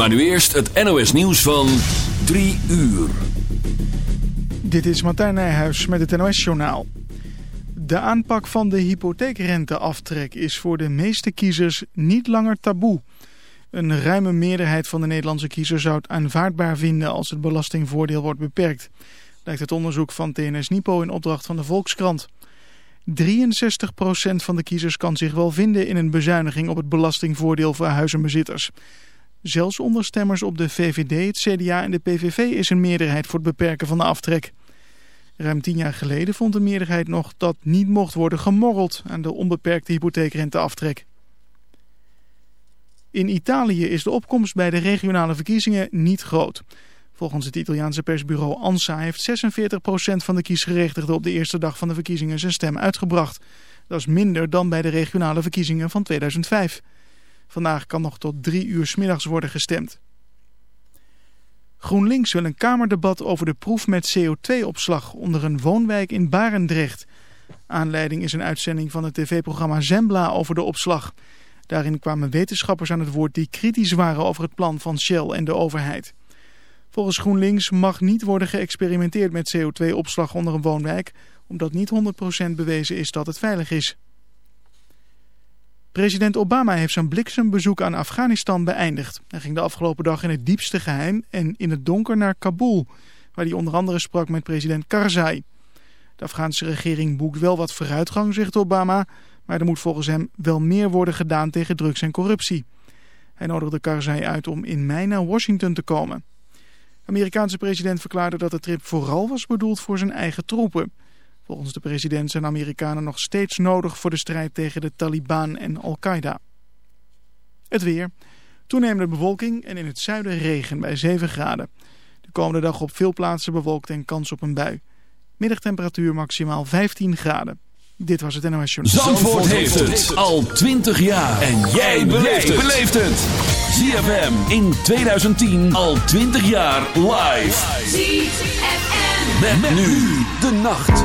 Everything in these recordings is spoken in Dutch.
Maar nu eerst het NOS nieuws van 3 uur. Dit is Martijn Nijhuis met het NOS journaal. De aanpak van de hypotheekrenteaftrek is voor de meeste kiezers niet langer taboe. Een ruime meerderheid van de Nederlandse kiezers zou het aanvaardbaar vinden als het belastingvoordeel wordt beperkt. Lijkt het onderzoek van TNS Nipo in opdracht van de Volkskrant. 63% van de kiezers kan zich wel vinden in een bezuiniging op het belastingvoordeel voor huizenbezitters. Zelfs onder stemmers op de VVD, het CDA en de PVV is een meerderheid voor het beperken van de aftrek. Ruim tien jaar geleden vond de meerderheid nog dat niet mocht worden gemorreld aan de onbeperkte hypotheekrenteaftrek. In Italië is de opkomst bij de regionale verkiezingen niet groot. Volgens het Italiaanse persbureau ANSA heeft 46% van de kiesgerechtigden op de eerste dag van de verkiezingen zijn stem uitgebracht. Dat is minder dan bij de regionale verkiezingen van 2005. Vandaag kan nog tot drie uur s middags worden gestemd. GroenLinks wil een kamerdebat over de proef met CO2-opslag onder een woonwijk in Barendrecht. Aanleiding is een uitzending van het tv-programma Zembla over de opslag. Daarin kwamen wetenschappers aan het woord die kritisch waren over het plan van Shell en de overheid. Volgens GroenLinks mag niet worden geëxperimenteerd met CO2-opslag onder een woonwijk, omdat niet 100% bewezen is dat het veilig is. President Obama heeft zijn bliksembezoek aan Afghanistan beëindigd. Hij ging de afgelopen dag in het diepste geheim en in het donker naar Kabul, waar hij onder andere sprak met president Karzai. De Afghaanse regering boekt wel wat vooruitgang, zegt Obama, maar er moet volgens hem wel meer worden gedaan tegen drugs en corruptie. Hij nodigde Karzai uit om in mei naar Washington te komen. De Amerikaanse president verklaarde dat de trip vooral was bedoeld voor zijn eigen troepen. Volgens de president zijn Amerikanen nog steeds nodig voor de strijd tegen de Taliban en Al-Qaeda. Het weer. Toenemende bewolking en in het zuiden regen bij 7 graden. De komende dag op veel plaatsen bewolkt en kans op een bui. Middagtemperatuur maximaal 15 graden. Dit was het NOS Journal. Zandvoort, heeft het al 20 jaar. En jij beleeft het. ZFM in 2010 al 20 jaar live. ZFM. Met, nu de nacht.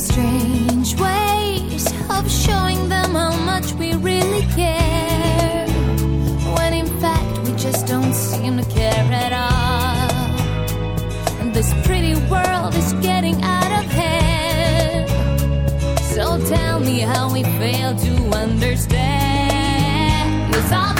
strange ways of showing them how much we really care. When in fact we just don't seem to care at all. And this pretty world is getting out of hand. So tell me how we fail to understand. It's all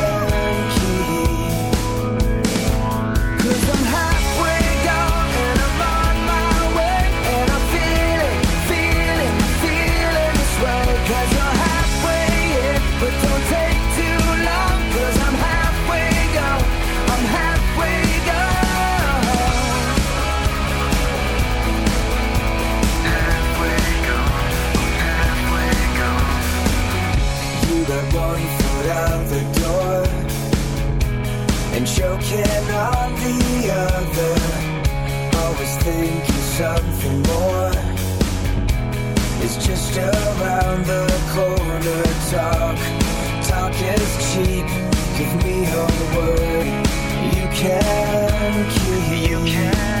the other, always thinking something more. It's just around the corner. Talk, talk is cheap. Give me a word. You can, keep. you can.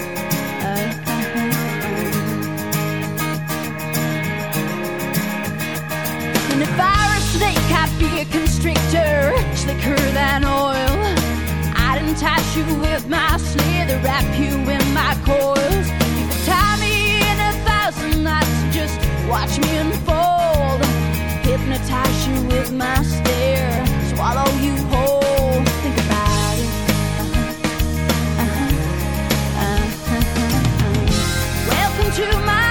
Slicker than oil. I'd entice you with my slither, wrap you in my coils. You could tie me in a thousand knots, just watch me unfold. Hypnotize you with my stare, swallow you whole. Think about it. Uh-huh. Uh-huh. Uh-huh. Welcome to my